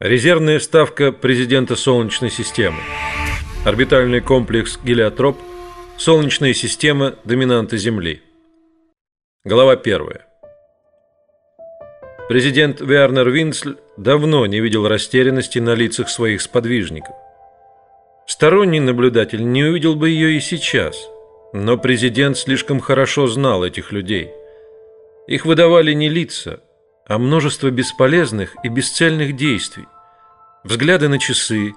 Резервная ставка президента Солнечной системы. Орбитальный комплекс Гелиотроп. Солнечная система доминанты Земли. Глава первая. Президент Вернер Винсль давно не видел растерянности на лицах своих сподвижников. Сторонний наблюдатель не увидел бы ее и сейчас, но президент слишком хорошо знал этих людей. Их выдавали не лица, а множество бесполезных и бесцельных действий, взгляды на часы,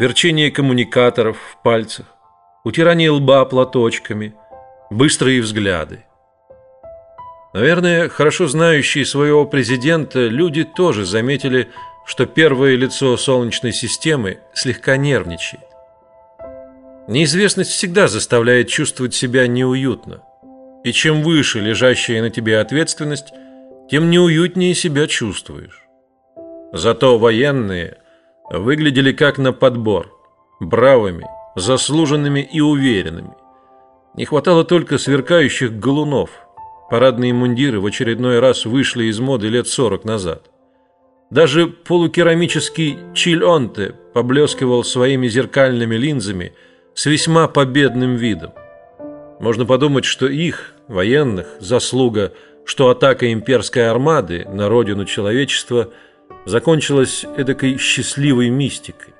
верчение коммуникаторов в пальцах, утирание лба платочками, быстрые взгляды. Наверное, хорошо знающие своего президента люди тоже заметили, что первое лицо Солнечной системы слегка нервничает. Неизвестность всегда заставляет чувствовать себя неуютно, и чем выше лежащая на тебе ответственность, тем неуютнее себя чувствуешь. Зато военные выглядели как на подбор, бравыми, заслуженными и уверенными. Не хватало только сверкающих галунов. Парадные мундиры в очередной раз вышли из моды лет сорок назад. Даже полукерамический чиль-онте поблескивал своими зеркальными линзами с весьма победным видом. Можно подумать, что их, военных, заслуга – что атака имперской армады на родину человечества закончилась эдакой счастливой мистикой.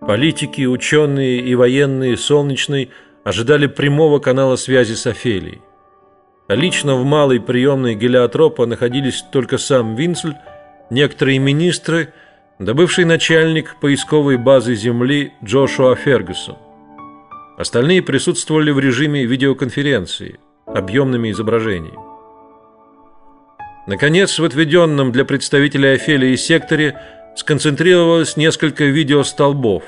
Политики, ученые и военные Солнечной ожидали прямого канала связи с Офелией. А лично в малой приемной гелиотропа находились только сам Винсль, некоторые министры, да бывший начальник поисковой базы Земли Джошуа Фергюсон. Остальные присутствовали в режиме видеоконференции – объемными изображениями. Наконец, в отведенном для представителей Офелии секторе сконцентрировалось несколько видеостолбов.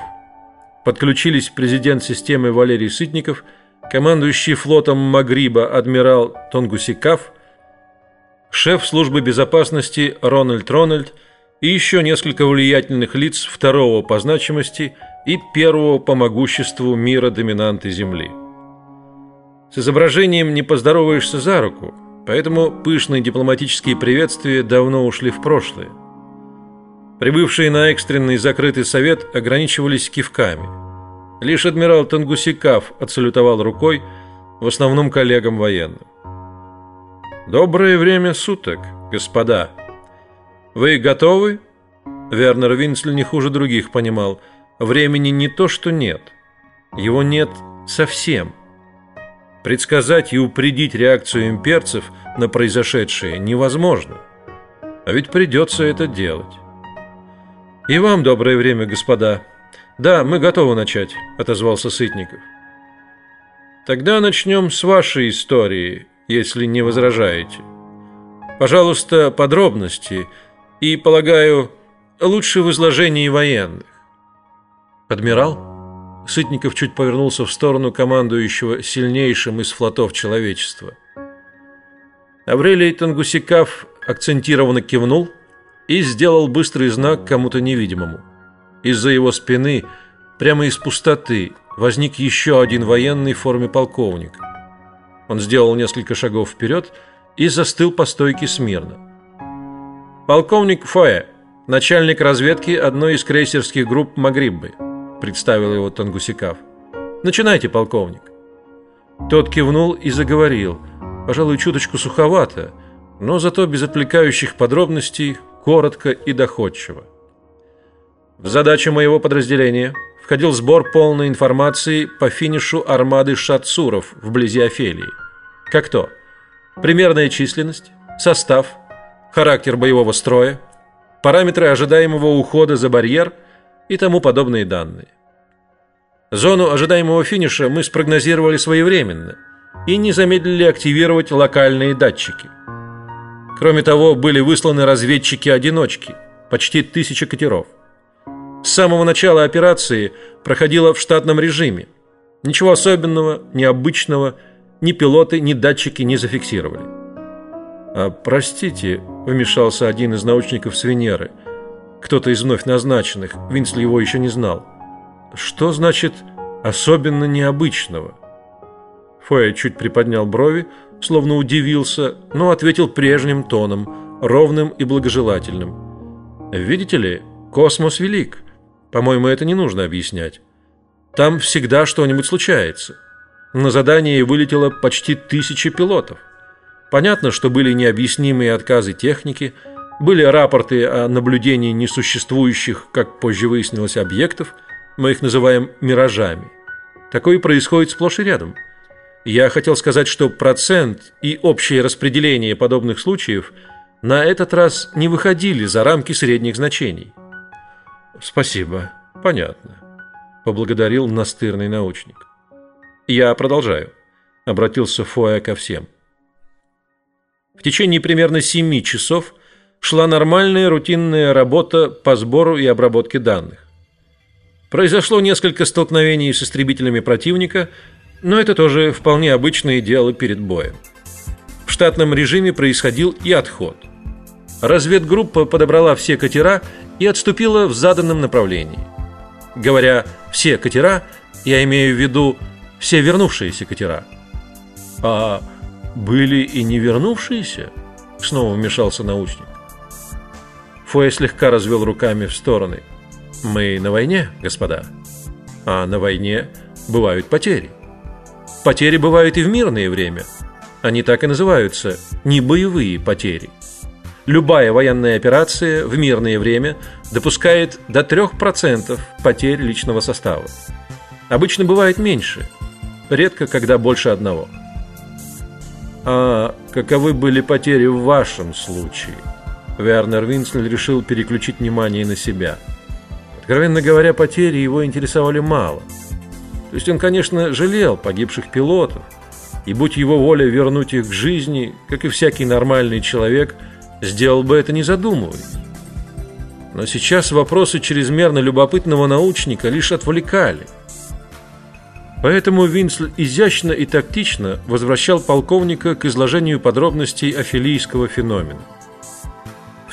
Подключились президент системы Валерий Сытников, командующий флотом Магриба адмирал Тонгусикав, шеф службы безопасности Рональд Рональд и еще несколько влиятельных лиц второго по значимости и первого по могуществу мира доминанты Земли. С изображением не поздороваешься за руку, поэтому пышные дипломатические приветствия давно ушли в прошлое. Прибывшие на экстренный закрытый совет ограничивались кивками. Лишь адмирал Тангусикав отсалютовал рукой, в основном коллегам военным. Доброе время суток, господа. Вы готовы? Вернер Винцель не хуже других понимал, времени не то, что нет. Его нет совсем. Предсказать и упредить реакцию имперцев на произошедшее невозможно. А ведь придется это делать. И вам доброе время, господа. Да, мы готовы начать, отозвался Сытников. Тогда начнем с вашей истории, если не возражаете. Пожалуйста, подробности и, полагаю, лучше в изложении военных. Адмирал Сытников чуть повернулся в сторону командующего сильнейшим из флотов человечества. Аврелий Тангусикав акцентированно кивнул и сделал быстрый знак кому-то невидимому. Из-за его спины, прямо из пустоты, возник еще один военный в форме полковника. Он сделал несколько шагов вперед и застыл по стойке смирно. Полковник Фоэ, начальник разведки одной из крейсерских групп Магриббы представил его Тангусикав. Начинайте, полковник. Тот кивнул и заговорил, пожалуй, чуточку суховато, но зато без отвлекающих подробностей, коротко и доходчиво. В задачу моего подразделения входил сбор полной информации по финишу армады шатсуров вблизи Офелии. Как то: примерная численность, состав, характер боевого строя, параметры ожидаемого ухода за барьер – и тому подобные данные. Зону ожидаемого финиша мы спрогнозировали своевременно и не замедлили активировать локальные датчики. Кроме того, были высланы разведчики-одиночки, почти тысяча катеров. С самого начала операции проходила в штатном режиме. Ничего особенного, необычного ни пилоты, ни датчики не зафиксировали. А простите, вмешался один из научников с Венеры – кто-то из вновь назначенных, Винсли его еще не знал. Что значит особенно необычного? Фоя чуть приподнял брови, словно удивился, но ответил прежним тоном, ровным и благожелательным. Видите ли, космос велик. По-моему, это не нужно объяснять. Там всегда что-нибудь случается. На задание вылетело почти тысяча пилотов. Понятно, что были необъяснимые отказы техники, были рапорты о наблюдении несуществующих, как позже выяснилось, объектов, мы их называем миражами. Такое происходит сплошь и рядом. Я хотел сказать, что процент и общее распределение подобных случаев на этот раз не выходили за рамки средних значений. Спасибо. Понятно, поблагодарил настырный научник. Я продолжаю, обратился Фоя ко всем. В течение примерно семи часов шла нормальная рутинная работа по сбору и обработке данных. Произошло несколько столкновений с истребителями противника, но это тоже вполне обычное дело перед боем. В штатном режиме происходил и отход. Разведгруппа подобрала все катера и отступила в заданном направлении. Говоря все катера, я имею в виду все вернувшиеся катера. А были и не вернувшиеся? Снова вмешался научник. Фоя слегка развел руками в стороны. Мы на войне, господа. А на войне бывают потери. Потери бывают и в мирное время. Они так и называются не боевые потери. Любая военная операция в мирное время допускает до 3% потерь личного состава. Обычно бывает меньше, редко когда больше одного. А каковы были потери в вашем случае? Вернер Винсль решил переключить внимание на себя. Откровенно говоря, потери его интересовали мало. То есть он, конечно, жалел погибших пилотов, и будь его воля вернуть их к жизни, как и всякий нормальный человек, сделал бы это не задумываясь. Но сейчас вопросы чрезмерно любопытного научника лишь отвлекали – Поэтому Винсль изящно и тактично возвращал полковника к изложению подробностей афилийского феномена.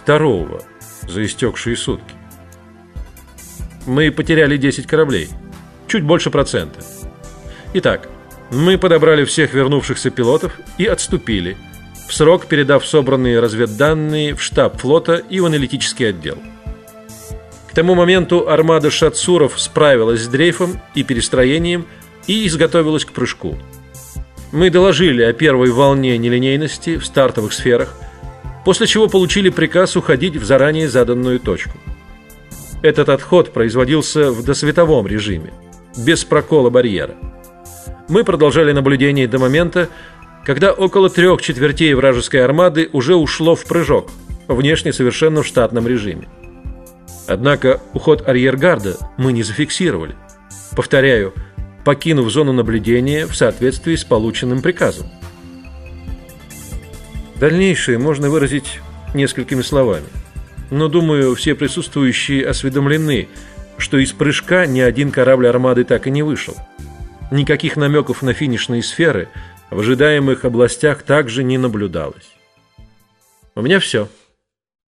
Второго за истекшие сутки. Мы потеряли 10 кораблей, чуть больше процента. Итак, мы подобрали всех вернувшихся пилотов и отступили, в срок передав собранные разведданные в штаб флота и в аналитический отдел. К тому моменту армада Шатсуров справилась с дрейфом и перестроением и изготовилась к прыжку. Мы доложили о первой волне нелинейности в стартовых сферах, после чего получили приказ уходить в заранее заданную точку. Этот отход производился в досветовом режиме, без прокола барьера. Мы продолжали наблюдение до момента, когда около трех четвертей вражеской армады уже ушло в прыжок, внешне совершенно в штатном режиме. Однако уход арьергарда мы не зафиксировали. Повторяю, покинув зону наблюдения в соответствии с полученным приказом. Дальнейшее можно выразить несколькими словами. Но, думаю, все присутствующие осведомлены, что из прыжка ни один корабль армады так и не вышел. Никаких намеков на финишные сферы в ожидаемых областях также не наблюдалось. У меня все.